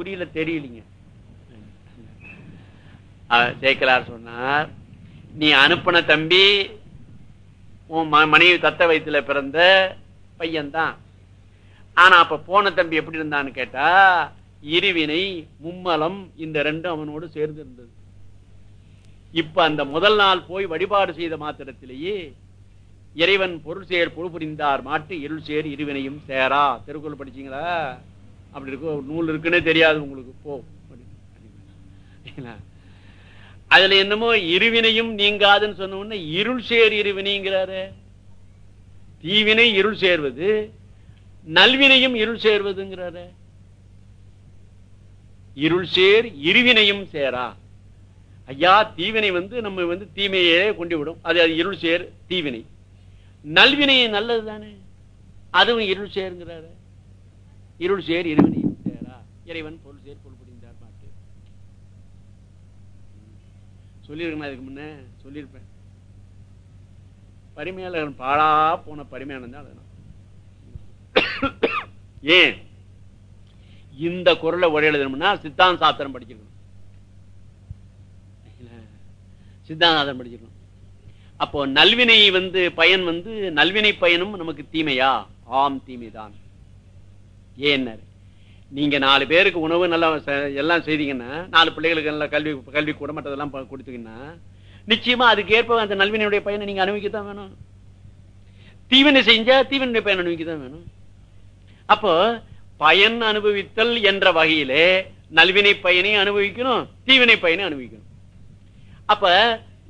புரியல தெரியலீங்க. அஹ் சேக்கலார் சொன்னார் நீ அனுப்பின தம்பி உன் ம- மனைவி தத்த வயித்துல பிறந்த பையன்தான். ஆனா அப்ப போன தம்பி எப்படி இருந்தான்னு கேட்டா இருவினை மும்மலம் இந்த ரெண்டும் அவனோடு சேர்ந்து இருந்தது. இப்ப அந்த முதல் நாள் போய் வழிபாடு செய்த மாத்திரத்திலேயே இறைவன் பொருள் சேர் பொருள் புரிந்தார் மாட்டு இருள் சேர் இருவினையும் சேரா. திருக்குறள் படிச்சீங்களா? அப்படி இருக்கு ஒரு நூல் இருக்குன்னே தெரியாது உங்களுக்கு. போ அதுல என்னமோ இருவினையும் நீங்காதுன்னு சொன்ன உடனே இருள் சேர் இருவினைங்கிறாரு. தீவினை இருள் சேர்வது நல்வினையும் இருள் சேர்வதுங்கிறாரு. இருள் சேர் இருவினையும் சேரா. ஐயா தீவினை வந்து நம்ம வந்து தீமையே கொண்டு விடும். அது அது இருள் சேர் தீவினை. நல்வினை நல்லது தானே அதுவும் இருள் சேருங்கிறாரு. இருள் சேர் இருவன் சேரா இறைவன் பொருள் சேர் பொருள் புரிந்தார் பாட்டு. சொல்லியிருக்கேன் அதுக்கு முன்ன. சொல்லியிருப்பேன். பரிமையாளர் பாழா போன பரிமையாளன் தான் ஏன்? இந்த குரலை ஒரே எழுதணும்னா சித்தாந்த சாஸ்திரம் படிச்சிருக்கணும். சித்தாந்த சாஸ்திரம் படிச்சிருக்கணும். அப்போ நல்வினை வந்து பயன் வந்து நல்வினை பயனும் நமக்கு தீமையா? ஆம் தீமைதான். ஏன்னாரு? நீங்க நாலு பேருக்கு உணவு நல்லா எல்லாம் செய்தீங்கன்னா நாலு பிள்ளைகளுக்கு நல்லா கல்வி கல்வி கூட மற்றதெல்லாம் கொடுத்தீங்கன்னா நிச்சயமா அதுக்கேற்ப அந்த நல்வினையுடைய பயனை நீங்க அனுபவிக்கத்தான் வேணும். தீவினை செஞ்சா தீவினுடைய பயன் அனுபவிக்கத்தான் வேணும். அப்போ பயன் அனுபவித்தல் என்ற வகையிலே நல்வினை பயனை அனுபவிக்கணும் தீவினை பயனை அனுபவிக்கணும். அப்ப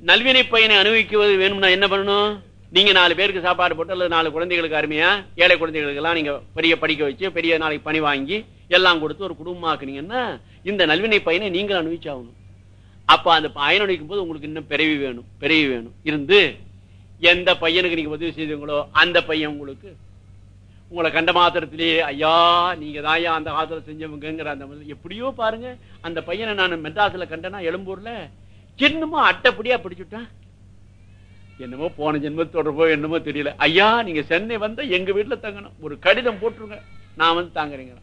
நல்வினை பயனை அனுபவிக்குவது வேணும்னா என்ன பண்ணணும்? நீங்க நாலு பேருக்கு சாப்பாடு போட்டு அல்லது நாலு குழந்தைகளுக்கு அருமையா ஏழை குழந்தைகளுக்கு எல்லாம் நீங்க பெரிய படிக்க வச்சு பெரிய நாளைக்கு பணி வாங்கி எல்லாம் கொடுத்து ஒரு குடும்பமாக்குனீங்கன்னா இந்த நல்வினை பயனை நீங்கள் அனுபவிச்சாகணும். அப்ப அந்த பயன் அனுபவிக்கும் போது உங்களுக்கு இன்னும் பிறவி வேணும் பிறவி வேணும். இருந்து எந்த பையனுக்கு நீங்க உதவி செய்தீங்களோ அந்த பையன் உங்களுக்கு உங்களை கண்ட மாத்திரத்திலேயே ஐயா நீங்க தான் ஐயா அந்த காலத்துல செஞ்சவங்கங்கிற அந்த எப்படியோ பாருங்க அந்த பையனை நான் மெட்ராஸ்ல கண்டேன்னா எழும்பூர்ல. சின்னமா அட்டைப்படியா பிடிச்சுட்டேன் என்னமோ போன ஜென்ம தொடர்போ என்னமோ தெரியல. ஐயா நீங்க சென்னை வந்தா எங்க வீட்டுல தங்கணும். ஒரு கடிதம் போட்டுருங்க. நான் வந்து தாங்குறீங்க.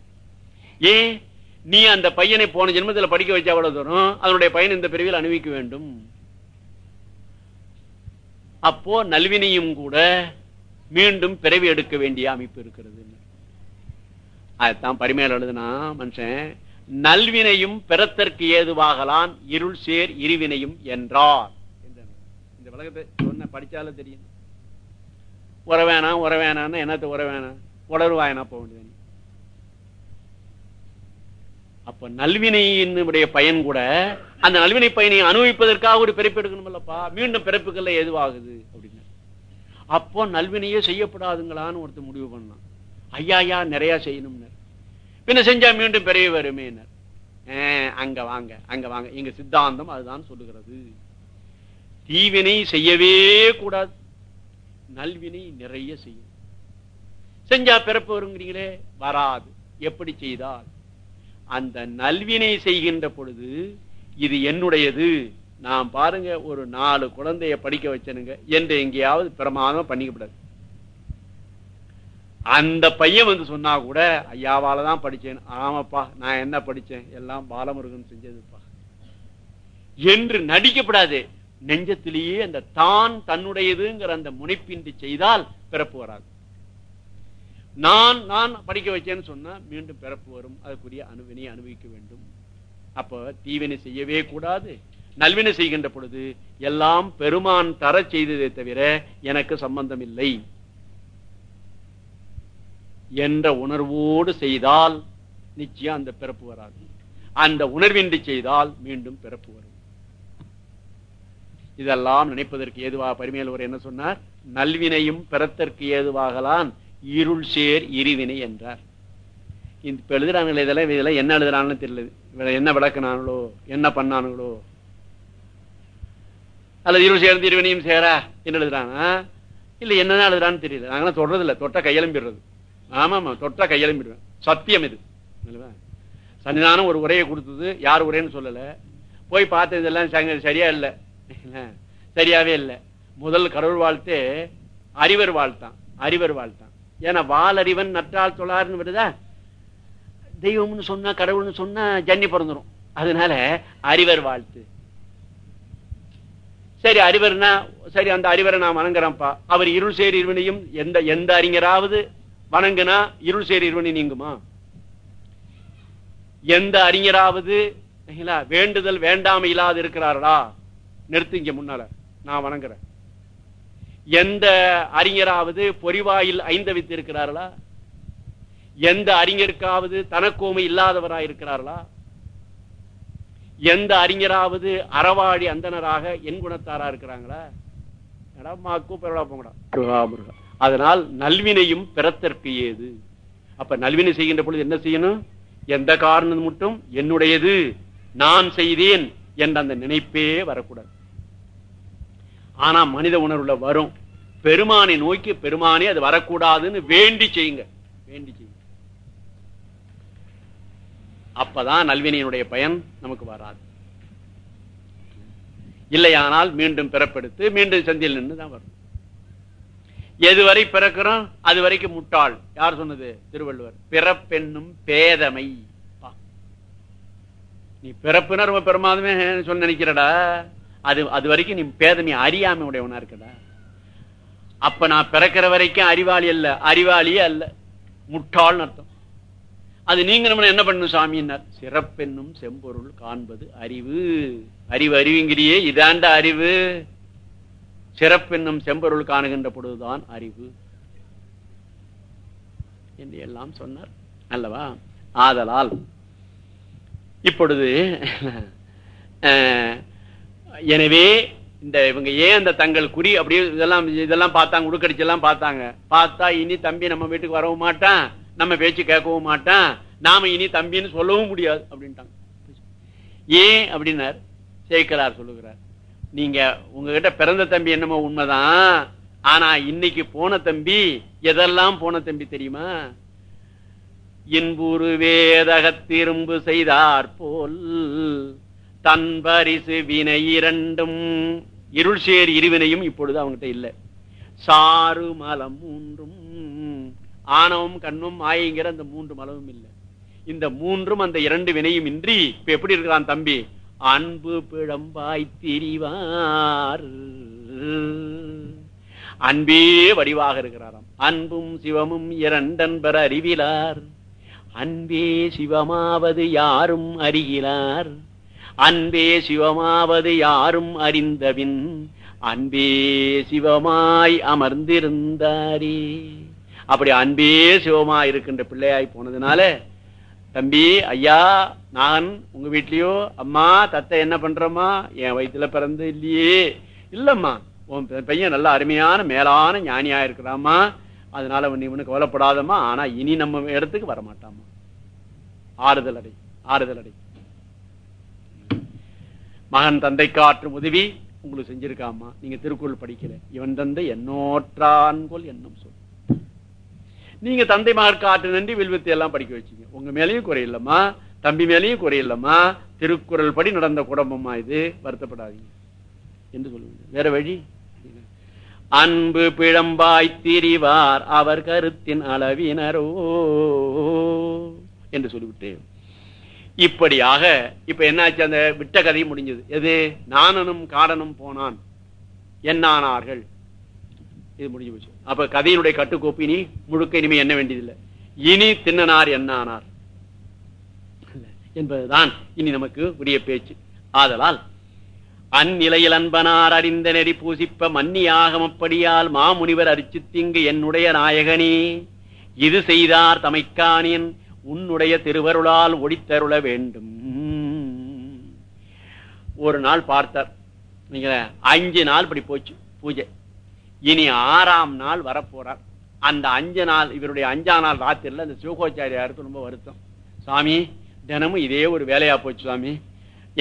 ஏன்? நீ அந்த பையனை போன ஜென்மத்துல படிக்க வச்சா அவ்வளவு தூரம்? அதனுடைய பையன் இந்த பிரிவில் அணிவிக்க வேண்டும். அப்போ நல்வினையும் கூட மீண்டும் பிறவி எடுக்க வேண்டிய அமைப்பு இருக்கிறது. அதுதான் பரிமையில் எழுதுனா மனுஷன் நல்வினையும் பிறத்தற்கு ஏதுவாகலான் இருள் சேர் இருவினையும் என்றார். இந்த சொன்ன படிச்சாலும் தெரியும். உர வேணாம் உர வேணாம்னு என்னத்த உர வேணாம்? உளருவாயனா போக வேண்டியது அப்ப நல்வினையினுடைய பயன் கூட அந்த நல்வினை பயனை அனுபவிப்பதற்காக ஒரு பிறப்பு எடுக்கணும்லப்பா மீண்டும் பிறப்புகள்ல எதுவாகுது அப்படின்னு. அப்போ நல்வினையே செய்யப்படாதுங்களான்னு ஒருத்தர் முடிவு பண்ணான் ஐயா ஐயா நிறைய செய்யணும்னு பின்ன செஞ்சா மீண்டும் பிறவி வருமேனர். அங்க வாங்க அங்க வாங்க. எங்க சித்தாந்தம் அதுதான் சொல்லுகிறது. தீவினை செய்யவே கூடாது. நல்வினை நிறைய செய்யும். செஞ்சா பிறப்பு வருங்கிறீங்களே? வராது. எப்படி செய்தால்? அந்த நல்வினை செய்கின்ற பொழுது இது என்னுடையது. நான் பாருங்க ஒரு நாலு குழந்தைய படிக்க வச்சனுங்க. என்று எங்கேயாவது பிரமாதம் பண்ணிக்கப்படாது. அந்த பையன் வந்து சொன்னா கூட ஐயாவால தான் படிச்சேன். ஆமாப்பா நான் என்ன படிச்சேன்? எல்லாம் பாலமுருகன் செஞ்சதுப்பா. என்று நடிக்கப்படாது. நெஞ்சத்திலேயே அந்த தான் தன்னுடையதுங்கிற அந்த முனைப்பின்றி செய்தால் பிறப்பு வராது. நான் நான் படிக்க வச்சேன்னு சொன்னா மீண்டும் பிறப்பு வரும். அதுக்குரிய அணுவினை அனுபவிக்க வேண்டும். அப்ப தீவினை செய்யவே கூடாது. நல்வினை செய்கின்ற பொழுது எல்லாம் பெருமான் தர செய்ததை தவிர எனக்கு சம்பந்தம் இல்லை என்ற உணர்வோடு செய்தால் நிச்சயம் அந்த பிறப்பு வராது. அந்த உணர்வின்றி செய்தால் மீண்டும் பிறப்பு வரும். இதெல்லாம் நினைப்பதற்கு ஏதுவாக பரிமையல் ஒரு என்ன சொன்னார்? நல்வினையும் பெறத்தற்கு ஏதுவாகலான் இருள் சேர் இருவினை என்றார். இப்ப எழுதுறாங்களே இதெல்லாம் இதெல்லாம் என்ன எழுதுறாங்கன்னு தெரியல. என்ன விளக்குனாங்களோ என்ன பண்ணானுங்களோ. அல்லது இருள் சேர்ந்து இருவினையும் சேரா? என்ன எழுதுறாங்க இல்ல என்னதான் எழுதுறான்னு தெரியல. நாங்களாம் தொடறது இல்ல தொட்ட கையெழும்பிடுறது. ஆமா ஆமா தொட்டா கையெழும்பிடுவேன். சத்தியம் இது. சன்னிதானம் ஒரு உரையை கொடுத்தது. யார் உரைன்னு சொல்லல. போய் பார்த்ததெல்லாம் சரியா இல்லை. சரியாவே இல்லை. முதல் கடவுள் வாழ்த்து அறிவர் வாழ்த்தான். அறிவர் வாழ்த்தான். ஏன்னா வாழறிவன் நற்றால் தொழார்னு விடுதா? தெய்வம்னு சொன்னா கடவுள்னு சொன்னா ஜன்னி பிறந்துரும். அதனால அறிவர் வாழ்த்து. சரி அறிவர்னா சரி அந்த அறிவரை நான் வணங்குறேன்ப்பா. அவர் இருள் சேர் இருவனையும் எந்த எந்த அறிஞராவது வணங்குனா இருள் சேர் இருவனி நீங்குமா? எந்த அறிஞராவது வேண்டுதல் வேண்டாமை இல்லாது இருக்கிறார்களா? நிறுத்துங்க முன்னால. நான் வணங்குறேன். எந்த அறிஞராவது பொறிவாயில் ஐந்தவித்து இருக்கிறார்களா? எந்த அறிஞருக்காவது தனக்கோமை இல்லாதவராய் இருக்கிறார்களா? எந்த அறிஞராவது அறவாழி அந்தனராக என் குணத்தாரா இருக்கிறாங்களா? கூப்பிடா போங்கடா. அதனால் நல்வினையும் பிறத்தற்கு ஏது? அப்ப நல்வினை செய்கின்ற பொழுது என்ன செய்யணும்? எந்த காரணம் மட்டும் என்னுடையது? நான் செய்தேன் என்ற அந்த நினைப்பே வரக்கூடாது. ஆனா மனித உணர்வுல வரும். பெருமானை நோக்கி பெருமானே அது வரக்கூடாதுன்னு வேண்டி செய்யுங்க. வேண்டி செய்யுங்க. அப்பதான் நல்வினையினுடைய பயன் நமக்கு வராது. இல்லையானால் மீண்டும் பிறப்பெடுத்து மீண்டும் சந்தியில் நின்று தான் வரும். எதுவரை பிறக்கிறோம்? அது வரைக்கும் முட்டாள். யார் சொன்னது? திருவள்ளுவர். பிறப்பென்னும் பேதமை. நீ பிறப்புனா ரொம்ப பெருமாதமே சொல்ல நினைக்கிறடா. அது அது வரைக்கும் நீ பேதமை அறியாம உடையவனா இருக்கடா. அப்ப நான் பிறக்கிற வரைக்கும் அறிவாளி அல்ல அறிவாளியே அல்ல. முட்டாள்னு அர்த்தம். அது நீங்க நம்ம என்ன பண்ணும் சாமின்னார் சிறப்பென்னும் செம்பொருள் காண்பது அறிவு. அறிவு அறிவுங்கிறியே இதாண்ட அறிவு. சிறப்பென்னும் செம்பொருள் காணுகின்ற பொழுதுதான் அறிவு. என்று எல்லாம் சொன்னார். அல்லவா? ஆதலால். இப்பொழுது அஹ், எனவே இந்த இவங்க ஏன் அந்த தங்கள் குறி அப்படியே இதெல்லாம் இதெல்லாம் பார்த்தாங்க உடுக்கடிச்செல்லாம் பார்த்தாங்க? பார்த்தா இனி தம்பி நம்ம வீட்டுக்கு வரவும் மாட்டான் நம்ம பேச்சு கேட்கவும் மாட்டான் நாம இனி தம்பின்னு சொல்லவும் முடியாது அப்படின்ட்டாங்க. ஏன் அப்படின்னார்? சேக்கலார் சொல்லுகிறார் நீங்க உங்ககிட்ட பிறந்த தம்பி என்னமோ உண்மைதான் ஆனா இன்னைக்கு போன தம்பி எதெல்லாம் போன தம்பி தெரியுமா? இன்புரு வேதக திரும்பு செய்தார் போல் தன் பரிசு வினை இரண்டும். இருள் சேர் இருவினையும் இப்பொழுது அவங்ககிட்ட இல்லை. சாறு மலம் மூன்றும். ஆணவம் கண்ணும் மாயங்கிற அந்த மூன்று மலமும் இல்லை. இந்த மூன்றும் அந்த இரண்டு வினையும் இன்றி இப்ப எப்படி இருக்கிறான் தம்பி? அன்பு பிழம்பாய் திரிவார். அன்பே வடிவாக இருக்கிறாராம். அன்பும் சிவமும் இரண்டன்பர் அறிவிலார். அன்பே சிவமாவது யாரும் அறிகிறார். அன்பே சிவமாவது யாரும் அறிந்தவின் அன்பே சிவமாய் அமர்ந்திருந்தாரே. அப்படி அன்பே சிவமா இருக்கின்ற பிள்ளையாய் போனதுனால தம்பி ஐயா நான் உங்க வீட்லயோ அம்மா தத்தை என்ன பண்றம்மா என் வயிற்றுல பிறந்து இல்லையே. இல்லம்மா உன் பையன் நல்ல அருமையான மேலான ஞானியா இருக்கிறாமா அதனால இவனுக்கு கவலைப்படாதம்மா. ஆனா இனி நம்ம இடத்துக்கு வரமாட்டாமா ஆறுதல் அடை ஆறுதல் அடை. மகன் தந்தைக்கு ஆற்றும் உதவி உங்களுக்கு செஞ்சிருக்காமா நீங்க திருக்குறள் படிக்கல. இவன் தந்தை என்னோற்றான்கொள் என்னும் சொல். நீங்க தந்தை மகற்கு ஆற்று நன்றி வில்வித்தை எல்லாம் படிக்க வச்சீங்க. உங்க மேலயும் குறையில்லம்மா தம்பி மேலயும் குறையில்லம்மா திருக்குறள் படி நடந்த குடும்பமா இது. வருத்தப்படாதீங்க. என்று சொல்லுங்க. வேற வழி? அன்பு பிழம்பாய் திரிவார் அவர் கருத்தின் அளவினரோ என்று சொல்லிவிட்டேன். இப்படியாக இப்ப என்னாச்சு? அந்த விட்ட கதை முடிஞ்சது. எது? நானனும் காடனும் போனான். என்னானார்கள்? இது முடிஞ்சு போச்சு. அப்ப கதையினுடைய கட்டுக்கோப்பு இனி முழுக்க இனிமே என்ன வேண்டியதில்லை. இனி தின்னனார் என்னானார்? என்பதுதான் இனி நமக்கு உரிய பேச்சு. ஆதலால் அந்நிலையில் அன்பனார் அறிந்த நெறி பூசிப்ப மன்னியாகமப்படியால் மாமுனிவர் அரிச்சித்திங்கு என்னுடைய நாயகனே. இது செய்தார் தமைக்கானியன் உன்னுடைய திருவருளால் ஒடித்தருள வேண்டும். ஒரு நாள் பார்த்தார். நீங்க அஞ்சு நாள் இப்படி போச்சு பூஜை. இனி ஆறாம் நாள் வரப்போறார். அந்த அஞ்சு நாள் இவருடைய அஞ்சாம் நாள் ராத்திரில அந்த சிவகோச்சாரியாருக்கு ரொம்ப வருத்தம். சாமி தினமும் இதே ஒரு வேலையா போச்சு சாமி.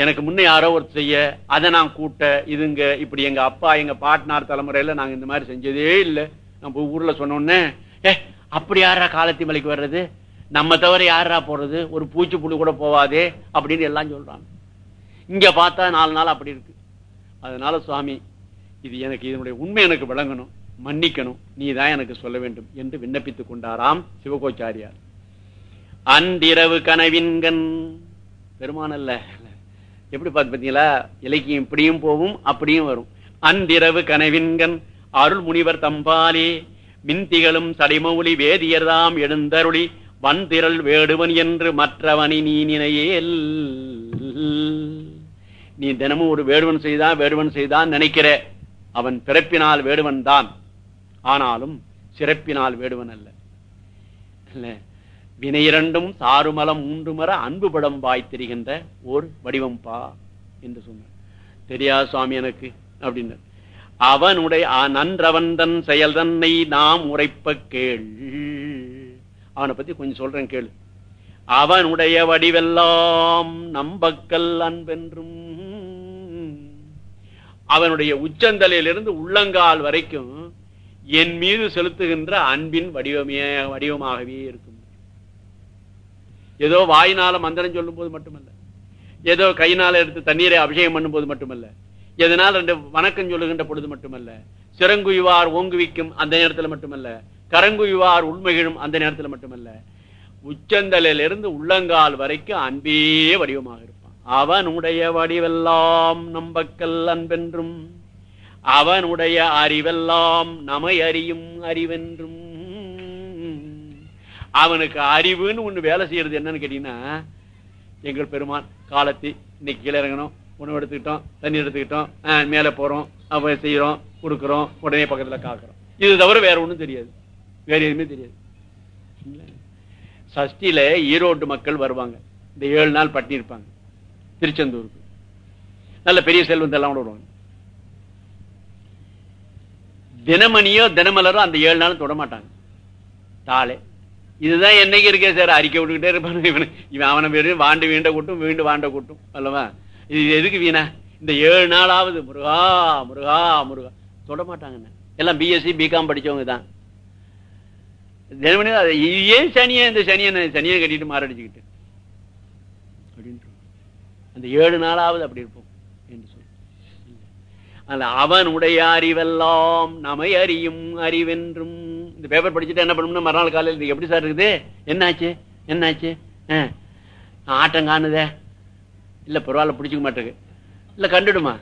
எனக்கு முன்ன யாரோ ஒரு செய்ய அதை நான் கூட்ட இதுங்க இப்படி எங்க அப்பா எங்க பாட்னார் தலைமுறையில நாங்க இந்த மாதிரி செஞ்சதே இல்லை. நம்ம ஊர்ல சொன்னோன்னே ஏ அப்படி யாரா காலத்தி மலைக்கு வர்றது? நம்ம தவிர யாரா போறது? ஒரு பூச்சி புழு கூட போவாதே அப்படின்னு எல்லாம் சொல்றாங்க. இங்க பார்த்தா நாலு நாள் அப்படி இருக்கு. அதனால சுவாமி இது எனக்கு இதனுடைய உண்மை எனக்கு விளங்கணும் மன்னிக்கணும் நீ தான் எனக்கு சொல்ல வேண்டும் என்று விண்ணப்பித்துக் கொண்டாராம் சிவகோச்சாரியார். அன்றிரவு கனவின்கண். பெருமானல்ல அல்ல. எப்படி பார்த்து பார்த்தீங்களா? இலக்கியம் இப்படியும் போகும் அப்படியும் வரும். அன்றிரவு கனவின்கண். அருள் முனிவர் தம்பாலே மின்திகளும் சடைமௌலி வேதியர்தாம் எழுந்தருளி வன்திரள் வேடுவன் என்று மற்றவனை நீ நினையேல். நீ தினமும் ஒரு வேடுவன் செய்தான் வேடுவன் செய்தான் நினைக்கிற. அவன் பிறப்பினால் வேடுவன் தான். ஆனாலும் சிறப்பினால் வேடுவன் அல்ல. இல்ல வினை இரண்டும் சாருமலம் மூன்று மர அன்பு படம் வாய்த்திருக்கின்ற ஓர் வடிவம் பா என்று சொன்னார். தெரியாது சுவாமி எனக்கு? அப்படின்னார். அவனுடைய நன்றவன் தன் செயல் தன்னை நாம் உரைப்ப கேள். அவனை பத்தி கொஞ்சம் சொல்றேன் கேளு. அவனுடைய வடிவெல்லாம் நம்பக்கல் அன்பென்றும். அவனுடைய உச்சந்தலையிலிருந்து உள்ளங்கால் வரைக்கும் என் மீது செலுத்துகின்ற அன்பின் வடிவமே வடிவமாகவே இருக்கும். ஏதோ வாயினால மந்திரம் சொல்லும் போது மட்டுமல்ல. ஏதோ கையினால எடுத்து தண்ணீரை அபிஷேகம் பண்ணும் போது மட்டுமல்ல. எதனால் ரெண்டு வணக்கம் சொல்லுகின்ற பொழுது மட்டுமல்ல. சிறங்குயுவார் ஓங்குவிக்கும் அந்த நேரத்தில் மட்டுமல்ல. கரங்குயுவார் உண்மைகளும் அந்த நேரத்தில் மட்டுமல்ல உச்சந்தலிலிருந்து உள்ளங்கால் வரைக்கும் அன்பே வடிவமாக இருப்பான். அவனுடைய வடிவெல்லாம் நம்பக்கல் அன்பென்றும் அவனுடைய அறிவெல்லாம் நமை அறியும் அறிவென்றும். அவனுக்கு அறிவுன்னு ஒன்று வேலை செய்யறது என்னன்னு கேட்டீங்கன்னா எங்கள் பெருமான் காலத்தி இன்னைக்கு கீழே இறங்கணும். உணவு எடுத்துக்கிட்டோம் தண்ணி எடுத்துக்கிட்டோம் மேலே போகிறோம் அப்போ செய்கிறோம் கொடுக்குறோம் உடனே பக்கத்தில் காக்குறோம். இது தவிர வேற ஒன்றும் தெரியாது. வேற எதுவுமே தெரியாது. சஷ்டியில ஈரோடு மக்கள் வருவாங்க. இந்த ஏழு நாள் பட்டி இருப்பாங்க. திருச்செந்தூருக்கு. நல்ல பெரிய செல்வந்தெல்லாம் எல்லாம் வருவாங்க. தினமணியோ தினமலரோ அந்த ஏழு நாளும் தொட மாட்டாங்க. தாளே. இதுதான் என்னைக்கு இருக்கே சார்? அறிக்கை விட்டுக்கிட்டே இருப்பாங்க இவனு. இவன் அவனை பேரு வாண்டு வீண்ட கூட்டும் வீண்டு வாண்ட கூட்டும். அல்லவா? இது எதுக்கு வீணா? இந்த ஏழு நாளாவது முருகா முருகா முருகா. தொட மாட்டாங்கன்னு எல்லாம் பிஎஸ்சி பிகாம் படிச்சவங்க தான். தினமணி ஏன் சனியை இந்த சனியை சனியை கட்டிட்டு மாரடிச்சுக்கிட்டு? அப்படின்ட்டு அந்த ஏழு நாளாவது அப்படி இருப்போம் என்று சொல்லி அவனுடைய அறிவெல்லாம் நமை அறியும் அறிவென்றும். இந்த பேப்பர் படிச்சுட்டு என்ன பண்ணணும்னா மறுநாள் காலையில் எப்படி சார் இருக்குது? என்னாச்சு? என்னாச்சு? ஆட்டம் காணுதே. இல்லை பரவாயில்ல பிடிச்சிக்க மாட்டேங்க இல்லை கண்டுடுமா?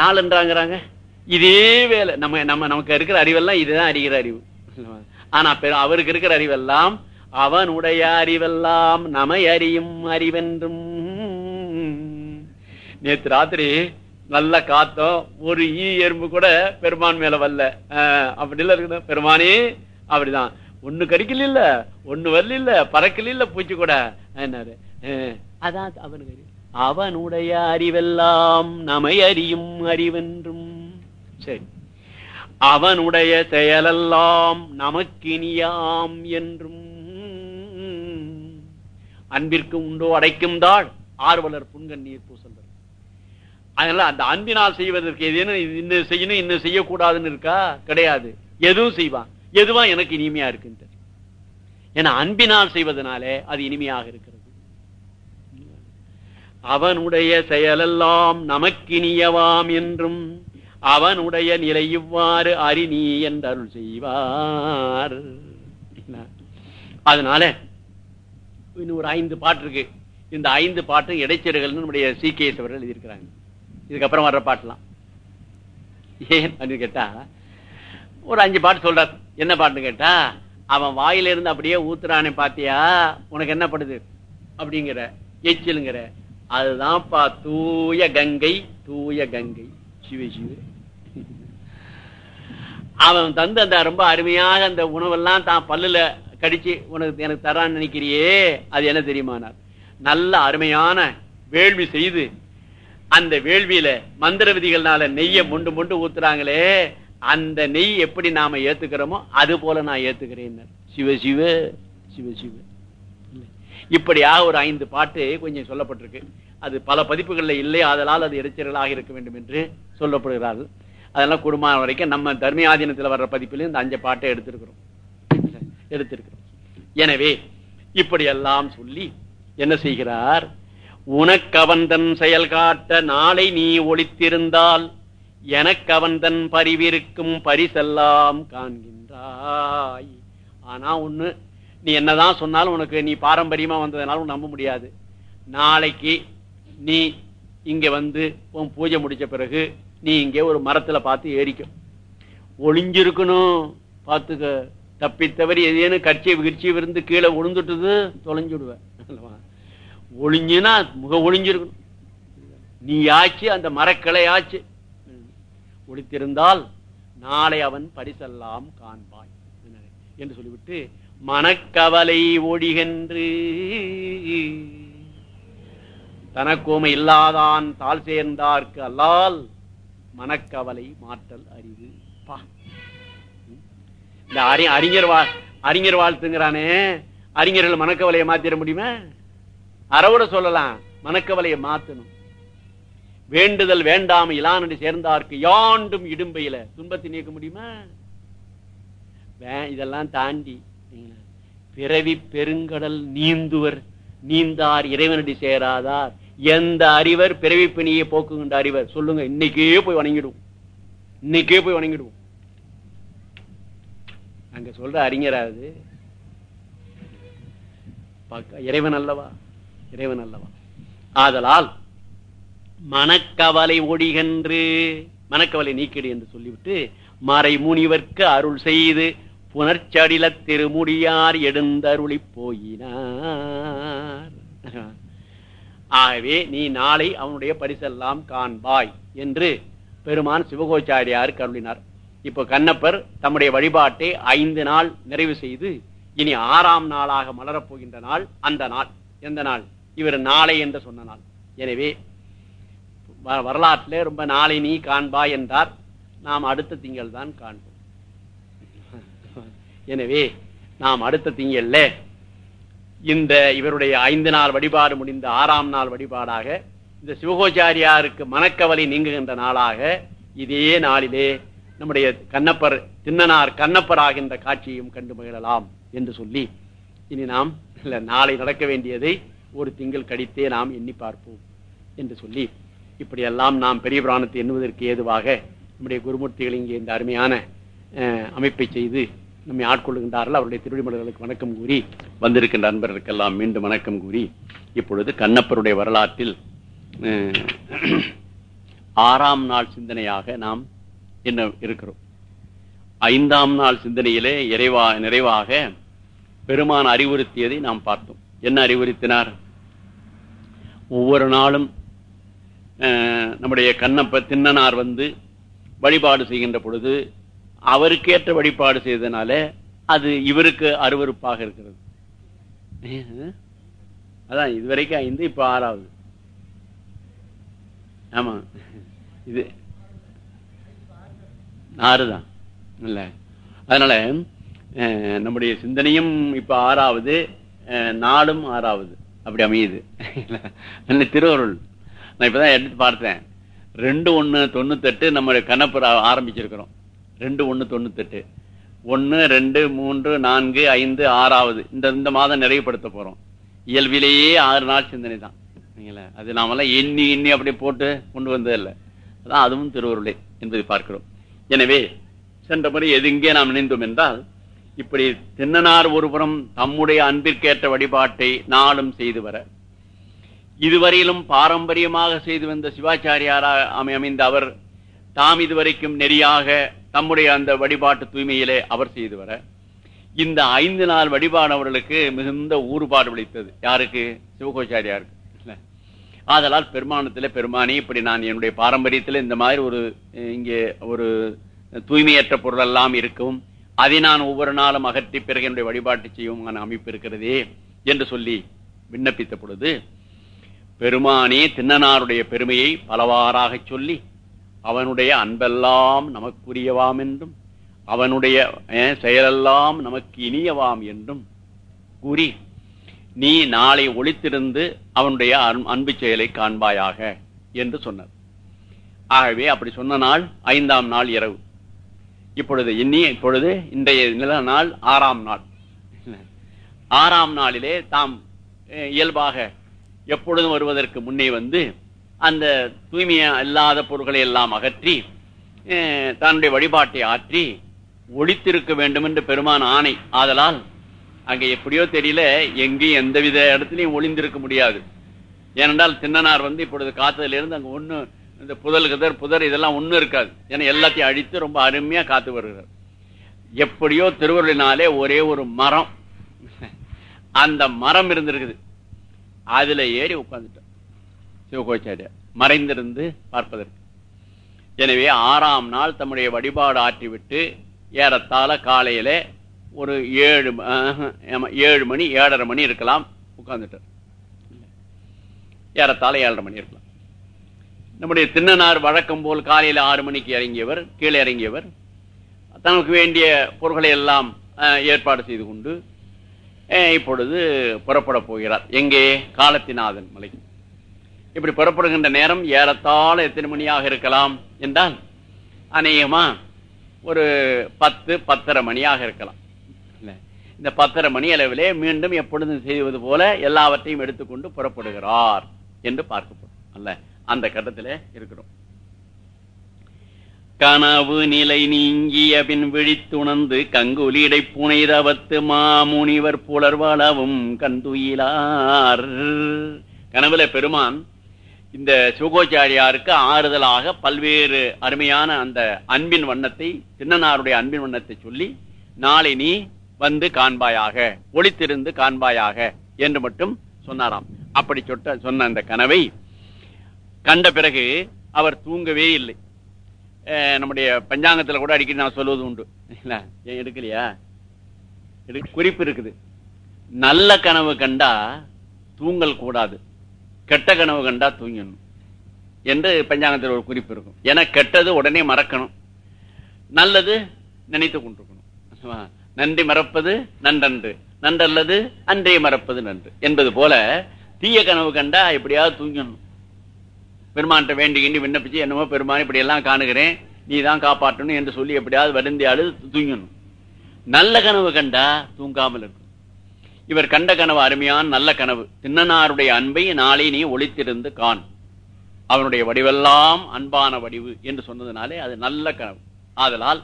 நாலுன்றாங்கிறாங்க. இதே வேலை. நம்ம நம்ம நமக்கு இருக்கிற அறிவெல்லாம் இதுதான் அறிகிற அறிவு. ஆனா அவருக்கு இருக்கிற அறிவெல்லாம் அவனுடைய அறிவெல்லாம் நமை அறியும் அறிவென்றும். நேத்து ராத்திரி நல்ல காத்தோம் ஒரு ஈ எறும்பு கூட பெருமான் மேல வரல. அப்படி இல்ல இருக்கணும் பெருமானே அப்படிதான். ஒண்ணு கடிக்கல இல்ல ஒண்ணு வரல இல்ல பறக்கல இல்ல பூச்சி கூட. என்னாரு அதான் அவனுக்கு அவனுடைய அறிவெல்லாம் நமை அறியும் அறிவென்றும். சரி. அவனுடைய செயலெல்லாம் நமக்கினியாம் என்றும். அன்பிற்கு உண்டோ அடைக்கும் தாள் ஆர்வலர் புன்கண்ணீர் பூசல் அதனால அந்த அன்பினால் செய்வதற்கு எதுன்னு இன்னும் செய்யணும் இன்னும் செய்யக்கூடாதுன்னு இருக்கா? கிடையாது. எதுவும் செய்வான். எதுவா எனக்கு இனிமையா இருக்குன்னு ஏன்னா அன்பினால் செய்வதனாலே அது இனிமையாக இருக்கிறது. அவனுடைய செயலெல்லாம் நமக்கினியவாம் என்றும். அவனுடைய நிலை இவ்வாறு அறிநீ என்று அருள் செய்வார். அதனால இன்னும் ஒரு ஐந்து பாட்டு இருக்கு. இந்த ஐந்து பாட்டும் இடைச்செருகள் நம்முடைய சி. கே. அவர்கள் எழுதியிருக்கிறாங்க. இதுக்கப்புறம் வர்ற பாட்டுலாம். ஏன் அப்படின்னு கேட்டா ஒரு அஞ்சு பாட்டு சொல்றார். என்ன பாட்டுன்னு கேட்டா அவன் வாயில இருந்து அப்படியே ஊத்துறானே பாத்தியா உனக்கு என்ன படுது? அப்படிங்கிற எச்சிலுங்கிற. அதுதான்ப்பா தூய கங்கை தூய கங்கை. அவன் தந்து அந்த ரொம்ப அருமையாக அந்த உணவெல்லாம் தான் பல்லுல கடிச்சு உனக்கு எனக்கு தரான்னு நினைக்கிறியே? அது என்ன தெரியுமானார்? நல்ல அருமையான வேள்வி செய்து அந்த வேள்வியில மந்திர விதிகள்னால நெய்ய மொண்டு மொண்டு ஊத்துறாங்களே அந்த நெய் எப்படி நாம ஏத்துக்கிறோமோ அது போல நான் ஏத்துக்கிறேன் சிவ சிவ சிவ சிவ. இப்படியாக ஒரு ஐந்து பாட்டு கொஞ்சம் சொல்லப்பட்டிருக்கு. அது பல பதிப்புகளில் இல்லை அதனால் அது இடைச்சல்களாக இருக்க வேண்டும் என்று சொல்லப்படுகிறார்கள். அதெல்லாம் குடும்பம் வரைக்கும் நம்ம தர்மியாதீனத்தில் வர்ற பதிப்பிலையும் இந்த அஞ்சு பாட்டை எடுத்திருக்கிறோம். எடுத்திருக்கிறோம். எனவே இப்படியெல்லாம் சொல்லி என்ன செய்கிறார்? உனக்கவந்தன் செயல் காட்ட நாளை நீ ஒழித்திருந்தால் எனக்கவந்தன் பரிவிருக்கும் பரிசெல்லாம் காண்கின்றாய். ஆனா ஒண்ணு நீ என்னதான் சொன்னாலும் உனக்கு நீ பாரம்பரியமா வந்ததுனால நம்ப முடியாது. நாளைக்கு நீ இங்க வந்து உன் பூஜை முடிச்ச பிறகு நீ இங்கே ஒரு மரத்துல பார்த்து ஏறிக்கும் ஒளிஞ்சிருக்கணும். பார்த்துக்க. தப்பி தவறி எதேனும் கட்சியை விரிச்சி விருந்து கீழே விழுந்துட்டுது தொலைஞ்சுடுவேன் விடுவேன் ஒளிஞ்சுனா முக ஒளிஞ்சிருக்கணும். நீ ஆச்சு அந்த மரக்கிளையாச்சு. ஒளித்திருந்தால் நாளை அவன் பரிசெல்லாம் காண்பாய். என்று சொல்லிவிட்டு மனக்கவலை ஓடிகென்று. தனக்கோமை இல்லாதான் தாழ் சேர்ந்தார்க்கு அல்லால் மனக்கவலை மாற்றல் அறிவு பா. இந்த அறிஞர் வா அறிஞர் வாழ்த்துங்கிறானே. அறிஞர்கள் மனக்கவலையை மாத்திர முடியுமா? அறவுட சொல்லலாம். மனக்கவலையை மாத்தணும். வேண்டுதல் வேண்டாம இலானடி சேர்ந்தார்க்கு யாண்டும் இடும்பையில துன்பத்தை நீக்க முடியுமா? வே- இதெல்லாம் தாண்டி பிறவி பெருங்கடல் நீந்துவர் நீந்தார் இறைவனடி சேராதார். எந்த அறிவர் பிறவி பிணியை போக்குகின்ற அறிவர்? சொல்லுங்க இன்னைக்கே போய் வணங்கிடுவோம். இன்னைக்கே போய் வணங்கிடுவோம். அங்க சொல்ற அறிஞராது இறைவன் அல்லவா? இறைவன் அல்லவா? ஆதலால் மனக்கவலை ஒடிகன்று மனக்கவலை நீக்கிடு என்று சொல்லிவிட்டு மறை முனிவர்க்கு அருள் செய்து புனர்ச்சடில திருமுடியார் எடுந்தருளி போயினார். ஆகவே நீ நாளை அவனுடைய பரிசெல்லாம் காண்பாய் என்று பெருமான் சிவகோச்சாரியார் கருளினார். இப்போ கண்ணப்பர் தம்முடைய வழிபாட்டை ஐந்து நாள் நிறைவு செய்து இனி ஆறாம் நாளாக மலரப் போகின்ற நாள் அந்த நாள். எந்த நாள்? இவர் நாளை என்று சொன்ன நாள். எனவே வ- ரொம்ப நாளை நீ காண்பாய் என்றார். நாம் அடுத்த திங்கள் தான் காண்போம். எனவே நாம் அடுத்த திங்கள்ல இந்த இவருடைய ஐந்து நாள் வழிபாடு முடிந்த ஆறாம் நாள் வழிபாடாக இந்த சிவகோச்சாரியாருக்கு மனக்கவலை நீங்குகின்ற நாளாக இதே நாளிலே நம்முடைய கண்ணப்பர் தின்னனார் கண்ணப்பர் ஆகின்ற காட்சியையும் கண்டு மகிழலாம் என்று சொல்லி இனி நாம் நாளை நடக்க வேண்டியதை ஒரு திங்கள் கழித்தே நாம் எண்ணி பார்ப்போம் என்று சொல்லி இப்படியெல்லாம் நாம் பெரிய புராணத்தை எண்ணுவதற்கு ஏதுவாக நம்முடைய குருமூர்த்திகள் இங்கே இந்த அருமையான அமைப்பை செய்து நம்மை ஆட்கொள்கின்றார்கள் அவருடைய திருவிழிமலர்களுக்கு வணக்கம் கூறி வந்திருக்கின்ற நண்பர்களுக்கெல்லாம் மீண்டும் வணக்கம் கூறி இப்பொழுது கண்ணப்பருடைய வரலாற்றில் அஹ், ஆறாம் நாள் சிந்தனையாக நாம் என்ன இருக்கிறோம். ஐந்தாம் நாள் சிந்தனையிலே இறைவா நிறைவாக பெருமான் அறிவுறுத்தியதை நாம் பார்த்தோம். என்ன அறிவுறுத்தினார்? ஒவ்வொரு நாளும் அஹ், நம்முடைய கண்ணப்ப தின்னனார் வந்து வழிபாடு செய்கின்ற பொழுது அவருக்கு ஏற்ற வழிபாடு செய்தனால அது இவருக்கு அருவருப்பாக இருக்கிறது. அதான் இதுவரைக்கும் ஐந்து இப்ப ஆறாவது. ஆமா. இது ஆறுதான். இல்ல. அதனால அஹ், நம்முடைய சிந்தனையும் இப்ப ஆறாவது அஹ், நாளும் ஆறாவது. அப்படி அமையுது. திருவருள். நான் இப்பதான் எடுத்து பார்த்தேன். ரெண்டு ஒண்ணு தொண்ணூத்தெட்டு நம்ம கண்ணப்புற ஆரம்பிச்சிருக்கிறோம். ரெண்டு ஒன்று தொண்ணூத்தெட்டு. ஒன்று ரெண்டு மூன்று நான்கு ஐந்து ஆறாவது. இந்த இந்த மாதம் நிறைவுபடுத்த போகிறோம் இயல்பிலேயே ஆறு நாள் சிந்தனை தான். இல்லைங்களா அது நாமெல்லாம் எண்ணி எண்ணி அப்படி போட்டு கொண்டு வந்தது இல்லை. அதான் அதுவும் திருவருளே என்பதை பார்க்கிறோம். எனவே சென்ற முறை எதுங்கே நாம் நினைந்தோம் என்றால் இப்படி தென்னனார் ஒருபுறம் தம்முடைய அன்பிற்கேற்ற வழிபாட்டை நாளும் செய்து வர இதுவரையிலும் பாரம்பரியமாக செய்து வந்த சிவாச்சாரியாராக அமை அமைந்த அவர் தாம் இதுவரைக்கும் நெறியாக தம்முடைய அந்த வழிபாட்டு தூய்மையிலே அவர் செய்து வர. இந்த ஐந்து நாள் வழிபாடு அவர்களுக்கு மிகுந்த ஊறுபாடு விளைத்தது. யாருக்கு? சிவகோச்சாரியாருக்கு. ஆதலால் பெருமானத்தில் பெருமானி இப்படி நான் என்னுடைய பாரம்பரியத்தில் இந்த மாதிரி ஒரு இங்கே ஒரு தூய்மையற்ற பொருள் எல்லாம் இருக்கும். அதை நான் ஒவ்வொரு நாளும் அகற்றி பிறகு என்னுடைய வழிபாட்டு செய்யும் அமைப்பு இருக்கிறதே என்று சொல்லி விண்ணப்பித்த பொழுது பெருமானே தின்னனாருடைய பெருமையை பலவாறாகச் சொல்லி அவனுடைய அன்பெல்லாம் நமக்குரியவாம் என்றும் அவனுடைய செயலெல்லாம் நமக்கு இனியவாம் என்றும் கூறி நீ நாளை ஒழித்திருந்து அவனுடைய அன்- அன்பு செயலை காண்பாயாக என்று சொன்னார். ஆகவே அப்படி சொன்ன நாள் ஐந்தாம் நாள் இரவு. இப்பொழுது இன்னி இப்பொழுது இன்றைய நில நாள் ஆறாம் நாள். ஆறாம் நாளிலே தாம் இயல்பாக எப்பொழுதும் வருவதற்கு முன்னே வந்து அந்த தூய்மையா இல்லாத பொருட்களை எல்லாம் அகற்றி தன்னுடைய வழிபாட்டை ஆற்றி ஒழித்திருக்க வேண்டும் என்று பெருமான் ஆணை. ஆதலால் அங்க எப்படியோ தெரியல எங்கேயும் எந்தவித இடத்துலையும் ஒளிந்திருக்க முடியாது. ஏனென்றால் தின்னனார் வந்து இப்பொழுது காத்ததுல இருந்து அங்க ஒண்ணு இந்த புதல் கதர் புதர் இதெல்லாம் ஒண்ணும் இருக்காது. ஏன்னா எல்லாத்தையும் அழித்து ரொம்ப அருமையா காத்து வருகிறார். எப்படியோ திருவருளினாலே ஒரே ஒரு மரம். அந்த மரம் இருந்திருக்குது. அதுல ஏறி உட்காந்துட்டோம் சிவகோச்சாரியார். மறைந்திருந்து பார்ப்பதற்கு. எனவே ஆறாம் நாள் தம்முடைய வழிபாடு ஆற்றிவிட்டு ஏறத்தாழ காலையில ஒரு ஏழு ஏழு மணி ஏழரை மணி இருக்கலாம். உட்கார்ந்துட்டார். ஏறத்தாழ ஏழரை மணி இருக்கலாம். நம்முடைய தின்னனார் வழக்கம் போல் காலையில் ஆறு மணிக்கு இறங்கியவர் கீழே இறங்கியவர் தனக்கு வேண்டிய பொருட்களை எல்லாம் ஏற்பாடு செய்து கொண்டு இப்பொழுது புறப்பட போகிறார். எங்கே? காலத்திநாதன் மலைக்கு. இப்படி புறப்படுகின்ற நேரம் ஏறத்தாழ எத்தனை மணியாக இருக்கலாம் என்றால் அநேகமா ஒரு பத்து பத்தரை மணியாக இருக்கலாம். இந்த பத்தரை மணி அளவிலே மீண்டும் எப்பொழுதும் செய்வது போல எல்லாவற்றையும் எடுத்துக்கொண்டு புறப்படுகிறார் என்று பார்க்கப்படும். அல்ல அந்த கட்டத்தில் இருக்கிறோம். கனவு நிலை நீங்கிய பின் விழித்துணர்ந்து கங்குலிடை புனைதவத்து மாமுனிவர் புலர்வளவும் கண்துயிலார் கனவுல பெருமான் இந்த சிவகோச்சாரியாருக்கு ஆறுதலாக பல்வேறு அருமையான அந்த அன்பின் வண்ணத்தை சின்னனாருடைய அன்பின் வண்ணத்தை சொல்லி நாளை நீ வந்து காண்பாயாக ஒளித்திருந்து காண்பாயாக என்று மட்டும் சொன்னாராம். அப்படி சொட்ட சொன்ன அந்த கனவை கண்ட பிறகு அவர் தூங்கவே இல்லை. நம்முடைய பஞ்சாங்கத்தில் கூட அடிக்கடி நான் சொல்வது உண்டு. ஏன் எடுக்கலையா? குறிப்பு இருக்குது. நல்ல கனவு கண்டா தூங்கல் கூடாது. கெட்ட கனவு கண்டா தூங்கணும் என்று பஞ்சாங்கத்தில் ஒரு குறிப்பு இருக்கும். ஏன்னா கெட்டது உடனே மறக்கணும். நல்லது நினைத்து கொண்டிருக்கணும். நன்றி மறப்பது நன்றன்று. நன்றல்லது அன்றே மறப்பது நன்று. என்பது போல தீய கனவு கண்டா எப்படியாவது தூங்கணும் பெருமான்கிட்ட வேண்டிக்கிண்டு விண்ணப்பிச்சு என்னமோ பெருமான் இப்படி எல்லாம் காணுகிறேன். நீ தான் காப்பாற்றணும் என்று சொல்லி எப்படியாவது வருந்தி அழுது தூங்கணும் நல்ல கனவு கண்டா தூங்காமல் இருக்கும் இவர் கண்ட கனவு அருமையான நல்ல கனவு. தின்னனாருடைய அன்பை நாளை நீ ஒளித்திருந்து காண். அவனுடைய வடிவெல்லாம் அன்பான வடிவு என்று சொன்னதுனாலே அது நல்ல கனவு. ஆதலால்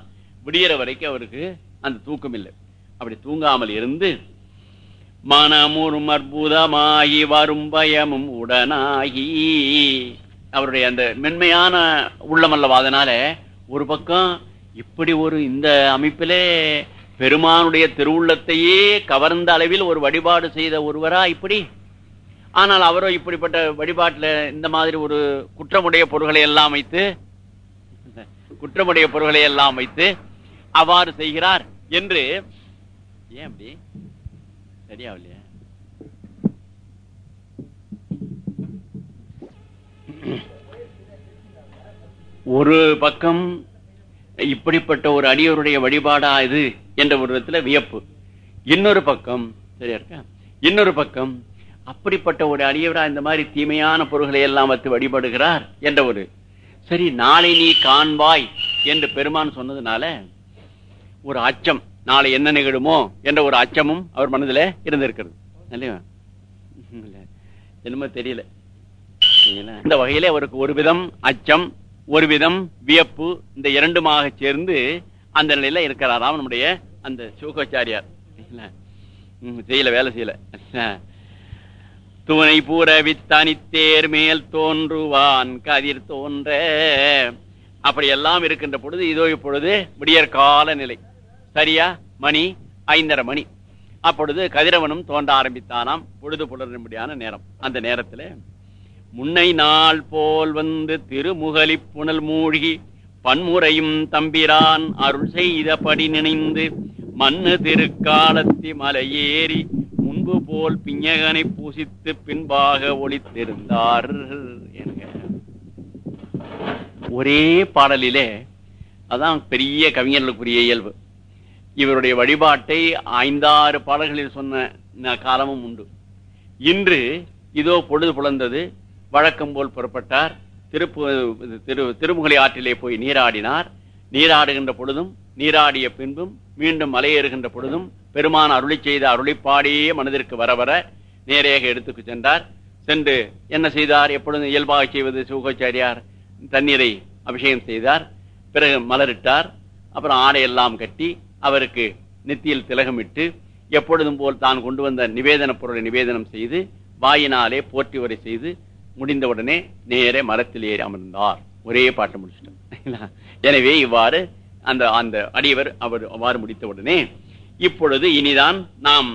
விடியற வரைக்கும் அவருக்கு அந்த தூக்கம் இல்லை. அப்படி தூங்காமல் இருந்து மனமுறும் அற்புதமாகி வரும் பயமும் உடனாகி அவருடைய அந்த மென்மையான உள்ளமல்லவாதனால ஒரு பக்கம் இப்படி ஒரு இந்த அமைப்பிலே பெருமானுடைய திருவுள்ளத்தையே கவர்ந்த அளவில் ஒரு வழிபாடு செய்த ஒருவரா இப்படி? ஆனால் அவரோ இப்படிப்பட்ட வழிபாட்டில் இந்த மாதிரி ஒரு குற்றமுடைய பொருள்களை எல்லாம் வைத்து குற்றமுடைய பொருள்களை எல்லாம் வைத்து அவ்வாறு செய்கிறார் என்று ஏன் அப்படி? சரியாவில்லையா ஒரு பக்கம் இப்படிப்பட்ட ஒரு அடியோருடைய வழிபாடா இது? என்ற ஒரு விதத்துல வியப்பு. இன்னொரு பக்கம் சரியா இருக்கா? இன்னொரு பக்கம் அப்படிப்பட்ட ஒரு அரியவரா இந்த மாதிரி தீமையான பொருள்களை எல்லாம் வைத்து வழிபடுகிறார் என்ற ஒரு சரி நாளை நீ காண்பாய் என்று பெருமான் சொன்னதுனால ஒரு அச்சம் நாளை என்ன நிகழுமோ என்ற ஒரு அச்சமும் அவர் மனதில் இருந்திருக்கிறது. இல்லையா? என்னமோ தெரியல. இந்த வகையில அவருக்கு ஒரு விதம் அச்சம் ஒரு விதம் வியப்பு இந்த இரண்டுமாக சேர்ந்து அந்த நிலையில இருக்கிறாராம் நம்முடைய அந்த சிவகோச்சாரியார். ம், செய்யல வேலை செய்யல. துணை பூரவி தனித்தேர் மேல் தோன்றுவான் கதிர் தோன்ற. அப்படி எல்லாம் இருக்கின்ற பொழுது இதோ இப்பொழுது விடியற் கால நிலை. சரியா? மணி ஐந்தரை மணி. அப்பொழுது கதிரவனும் தோன்ற ஆரம்பித்தானாம். பொழுது புலரும்படியான நேரம். அந்த நேரத்துல முன்னை நாள் போல் வந்து திருமுகலி புனல் மூழ்கி பன்முறையும் தம்பிரான் அருள் செய்தபடி நினைந்து மண்ணு திருக்காலத்தி மலையேறி முன்பு போல் பிஞகனை பூசித்து பின்பாக ஒளித்திருந்தார் ஒரே பாடலிலே அதான் பெரிய கவிஞர்களுக்குரிய இயல்பு. இவருடைய வழிபாட்டை ஐந்தாறு பாடல்களில் சொன்ன காலமும் உண்டு. இன்று இதோ பொழுது புலந்தது வழக்கம் போல் புறப்பட்டார். திருப்பு திரு திருமுகலை ஆற்றிலே போய் நீராடினார். நீராடுகின்ற பொழுதும் நீராடிய பின்பும் மீண்டும் மலையேறுகின்ற பொழுதும் பெருமான் அருளி செய்த அருளிப்பாடியே மனதிற்கு வர வர நேரையாக எடுத்துக்கு சென்றார். சென்று என்ன செய்தார்? எப்பொழுதும் இயல்பாக செய்வது சுகோச்சாரியார் தண்ணீரை அபிஷேகம் செய்தார். பிறகு மலரிட்டார். அப்புறம் ஆடையெல்லாம் கட்டி அவருக்கு நெத்தியில் திலகமிட்டு எப்பொழுதும் போல் தான் கொண்டு வந்த நிவேதன பொருளை நிவேதனம் செய்து வாயினாலே போற்றி உரை செய்து முடிந்தவுடனே நேரே மரத்தில் ஏறி அமர்ந்தார். ஒரே பாட்டு முடிச்சிட்டோம். எனவே இவ்வாறு அந்த அந்த அடியவர் அவர் அவ்வாறு முடித்தவுடனே இப்பொழுது இனிதான் நாம்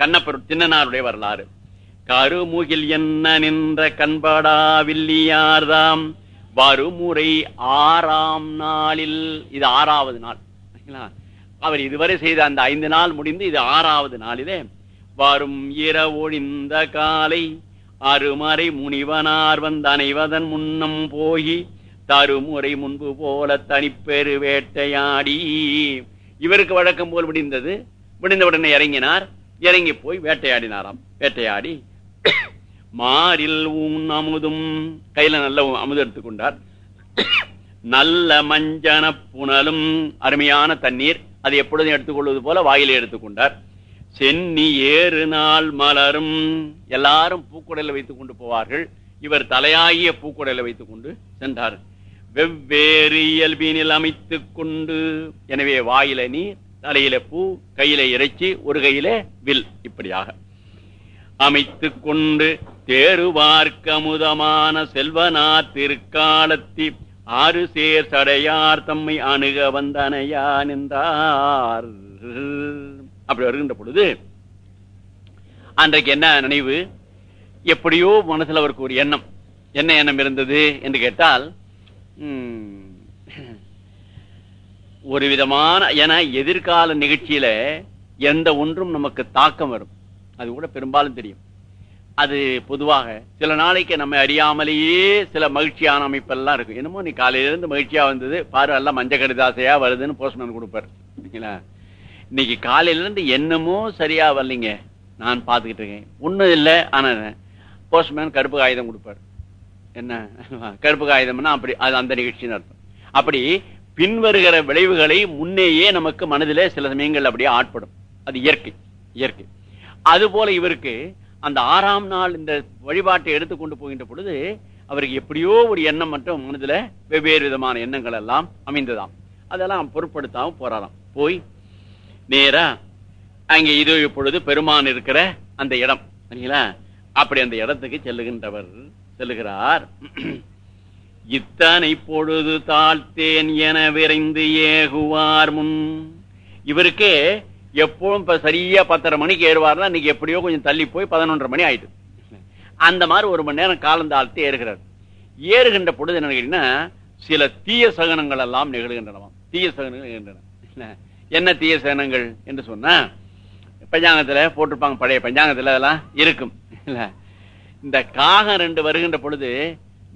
கண்ணப்பர் தின்னனாருடைய வரலாறு. கருமுகில் என்ன நின்ற கண்படாவில்லியார்தாம் வருமுறை ஆறாம் நாளில் இது ஆறாவது நாள். அவர் இதுவரை செய்த அந்த ஐந்து நாள் முடிந்து இது ஆறாவது நாளிலே வரும் இரவொழிந்த காலை அருமறை முனிவனார் வந்த அனைவதன் முன்னம் போகி தருமுறை முன்பு போல தனிப்பெரு வேட்டையாடி. இவருக்கு வழக்கம் போல் முடிந்தது முடிந்தவுடனே இறங்கினார். இறங்கி போய் வேட்டையாடினாராம். வேட்டையாடி மாறில் ஊன் அமுதும். கையில நல்ல அமுது எடுத்துக்கொண்டார். நல்ல மஞ்சன புனலும். அருமையான தண்ணீர். அது எப்பொழுதும் எடுத்துக்கொள்வது போல வாயிலே எடுத்துக்கொண்டார். சென்னி ஏறு நாள் மலரும். எல்லாரும் பூக்குடையில வைத்துக் கொண்டு போவார்கள். இவர் தலையாகிய பூக்குடையில வைத்துக் கொண்டு சென்றார். வெவ்வேறு இயல்பினில் அமைத்துக் கொண்டு எனவே வாயில நீர் தலையில பூ கையில இறைச்சி ஒரு கையில வில் இப்படியாக. அமைத்துக் கொண்டு தேருவார்க்கமுதமான செல்வனா திருக்காலத்தி ஆறு சேர் சடையார் தம்மை அணுக வந்தனையா நின்றார். அப்படி வருகின்ற பொழுது அன்றைக்கு என்ன நினைவு? எப்படியோ மனசுல அவருக்கு ஒரு எண்ணம். என்ன எண்ணம் இருந்தது என்று கேட்டால் ஒரு விதமான என எதிர்கால நிகழ்ச்சியில எந்த ஒன்றும் நமக்கு தாக்கம் வரும். அது கூட பெரும்பாலும் தெரியும். அது பொதுவாக சில நாளைக்கு நம்ம அறியாமலேயே சில மகிழ்ச்சியான அமைப்பெல்லாம் இருக்கும். என்னமோ நீ காலையில இருந்து மகிழ்ச்சியா வந்தது. பாரு எல்லாம் மஞ்ச கடிதாசையா வருதுன்னு போஸ்ட்மேன் கொடுப்பார். இன்னைக்கு காலையில இருந்து என்னமோ சரியா வரலைங்க. நான் பார்த்துக்கிட்டு இருக்கேன். ஒன்றும் இல்லை ஆனால் போஸ்ட்மேன் கருப்பு காகிதம் கொடுப்பார். என்ன? கருப்பு காகிதம்னா அப்படி அது அந்த நிகழ்ச்சின்னு அர்த்தம். அப்படி பின்வருகிற விளைவுகளை முன்னேயே நமக்கு மனதில் சில சமயங்கள் அப்படியே ஆட்படும். அது இயற்கை இயற்கை. அதுபோல இவருக்கு அந்த ஆறாம் நாள் இந்த வழிபாட்டை எடுத்துக்கொண்டு போகின்ற பொழுது அவருக்கு எப்படியோ ஒரு எண்ணம் மட்டும் மனதில் வெவ்வேறு விதமான எண்ணங்கள் எல்லாம் அமைந்ததாம். அதெல்லாம் பொருட்படுத்தாமல் போறாராம் போய் நேரா அங்கே இது இப்பொழுது பெருமான் இருக்கிற அந்த இடம். சரிங்களா? அப்படி அந்த இடத்துக்கு செல்லுகின்றவர் செல்லுகிறார். இத்தனை பொழுது தாழ்த்தேன் என விரைந்து ஏகுவார் முன். இவருக்கு எப்பவும் இப்ப சரியா பத்தரை மணிக்கு ஏறுவார்னா இன்னைக்கு எப்படியோ கொஞ்சம் தள்ளி போய் பதினொன்றரை மணி ஆயிட்டு அந்த மாதிரி ஒரு மணி நேரம் காலம் தாழ்த்து ஏறுகிறார். ஏறுகின்ற பொழுது என்ன கேட்டீங்கன்னா சில தீய சகனங்கள் எல்லாம் நிகழ்கின்றனவாம். தீய சகனங்கள் நிகழ்கின்றன. என்ன? தீய சேனங்கள் என்று சொன்னா பஞ்சாங்கத்துல போட்டிருப்பாங்க பழைய பஞ்சாங்கத்துல அதெல்லாம் இருக்கும். இல்ல இந்த காகம் ரெண்டு வருகின்ற பொழுது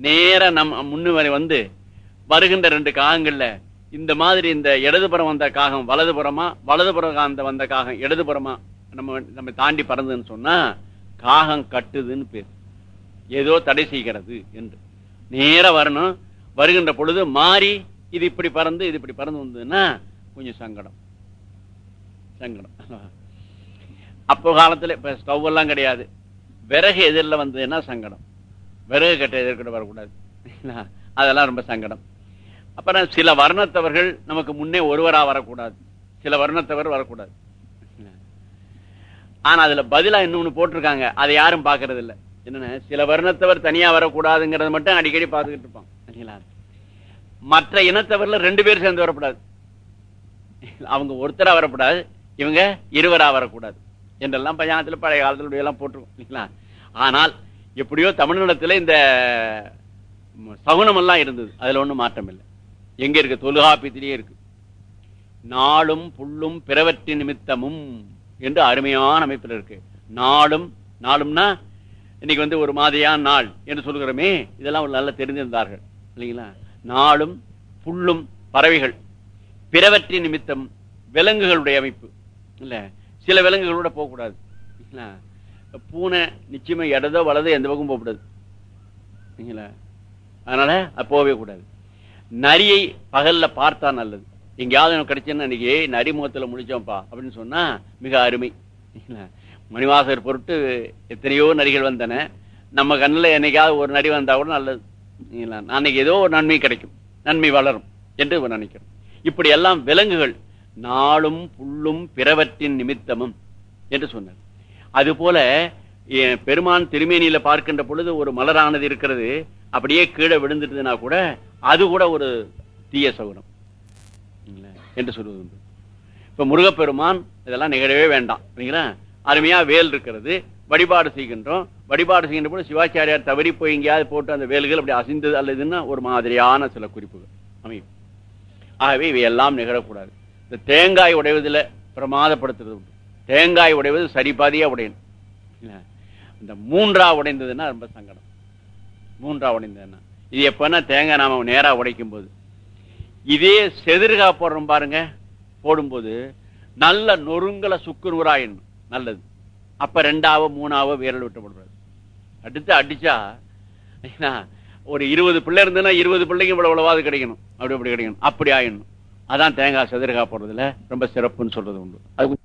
நேர நம் முன்னு வரை வந்து வருகின்ற ரெண்டு காகங்கள்ல இந்த மாதிரி இந்த இடதுபுறம் வந்த காகம் வலதுபுறமா வலதுபுறம் வந்த காகம் இடதுபுறமா நம்ம நம்ம தாண்டி பறந்துன்னு சொன்னா காகம் கட்டுதுன்னு பேர். ஏதோ தடை செய்கிறது என்று. நேர வரணும் வருகின்ற பொழுது மாறி இது இப்படி பறந்து இது இப்படி பறந்து வந்ததுன்னா கொஞ்சம் சங்கடம். சங்கடம். அப்போ காலத்துல இப்ப ஸ்டவ் எல்லாம் கிடையாது. விறகு எதிரில் வந்ததுன்னா சங்கடம். விறகு கட்ட எதிர்கிட்ட வரக்கூடாது. அதெல்லாம் ரொம்ப சங்கடம். அப்புறம் சில வர்ணத்தவர்கள் நமக்கு முன்னே ஒருவரா வரக்கூடாது. சில வர்ணத்தவர் வரக்கூடாது. ஆனா அதுல பதிலா இன்னொன்னு போட்டிருக்காங்க. அதை யாரும் பாக்குறது இல்ல என்னன்னா சில வர்ணத்தவர் தனியா வரக்கூடாதுங்கிறத மட்டும் அடிக்கடி பார்த்துக்கிட்டு இருப்பான் சரிங்களா? மற்ற இனத்தவர்ல ரெண்டு பேர் சேர்ந்து வரக்கூடாது. அவங்க ஒருத்தரா வரக்கூடாது. இவங்க இருவரா வரக்கூடாது. என்றெல்லாம் பஞ்சாங்கத்துல பழைய காலத்துல இப்படி எல்லாம் போட்டிருக்கோம் இல்லைங்களா? ஆனால் எப்படியோ தமிழ்நிலத்துல இந்த சகுனம் எல்லாம் இருந்தது. அதுல ஒன்றும் மாற்றம் இல்லை எங்க இருக்கு? தொல்காப்பியத்திலேயே இருக்கு. நாளும் புல்லும் பிறவற்றின் நிமித்தமும் என்று அருமையான அமைப்பில் இருக்கு. நாளும் நாளும்னா இன்னைக்கு வந்து ஒரு மாதிரியான நாள் என்று சொல்கிறோமே இதெல்லாம் நல்லா தெரிஞ்சிருந்தார்கள் இல்லைங்களா? நாளும் புல்லும் பறவைகள் பிறவற்றின் நிமித்தம் விலங்குகளுடைய அமைப்பு. இல்ல சில விலங்குகளோட போகக்கூடாது. இல்லைங்களா? பூனை நிச்சயமா இடதோ வலதோ எந்த பக்கம் போகக்கூடாது. சரிங்களா? அதனால அது போகவே கூடாது. நரியை பகல்ல பார்த்தா நல்லது. எங்கேயாவது எனக்கு கிடைச்சேன்னு இன்னைக்கு நரி முகத்துல முடிச்சோம்ப்பா அப்படின்னு சொன்னா மிக அருமை. சரிங்களா? மணிவாசகர் பொருட்டு எத்தனையோ நரிகள் வந்தன. நம்ம கண்ணுல என்னைக்காவது ஒரு நரி வந்தால் கூட நல்லது. சரிங்களா? அன்னைக்கு ஏதோ ஒரு நன்மை கிடைக்கும். நன்மை வளரும் என்று நினைக்கிறோம். இப்படி எல்லாம் விலங்குகள் நாளும் புல்லும் பிறவற்றின் நிமித்தமும் என்று சொன்னார். அதுபோல பெருமான் திருமேனியில பார்க்கின்ற பொழுது ஒரு மலரானது இருக்கிறது. அப்படியே கீழே விழுந்துட்டுதுன்னா கூட அது கூட ஒரு தீய சகுனம். என்று சொல்வது உண்டு. இப்ப முருகப்பெருமான் இதெல்லாம் நிகழவே வேண்டாம். இல்லைங்களா அருமையா வேல் இருக்கிறது. வழிபாடு செய்கின்றோம். வழிபாடு செய்கின்ற போது சிவாச்சாரியார் தவறி போய் எங்கேயாவது போட்டு அந்த வேல்கள் அப்படி அசைந்தது அல்லதுன்னா ஒரு மாதிரியான சில குறிப்புகள் அமையும். ஆகவே இவையெல்லாம் நிகழக்கூடாது. இந்த தேங்காய் உடைவதில் பிரமாதப்படுத்துறது உண்டு. தேங்காய் உடைவது சரிபாதியாக உடையணும். இந்த மூன்றா உடைந்ததுன்னா ரொம்ப சங்கடம். மூன்றா உடைந்ததுன்னா. இது எப்பன்னா தேங்காய் நாம் நேராக உடைக்கும் போது இதே செதிர்கா போடுறோம் பாருங்க போடும்போது நல்ல நொறுங்கல சுக்கு நூறாயிடணும் நல்லது. அப்போ ரெண்டாவோ மூணாவோ விரல் விட்டு போடுறது. அடுத்து அடிச்சா என்ன, ஒரு இருபது பிள்ளை இருந்ததுன்னா இருபது பிள்ளைங்க இவ்வளோ இவ்வளவாது கிடைக்கணும். அப்படி அப்படி கிடைக்கணும். அப்படி ஆயிடணும். அதான் தேங்காய் செதிர்கா போடுறதுல ரொம்ப சிறப்புன்னு சொல்றது உண்டு. அது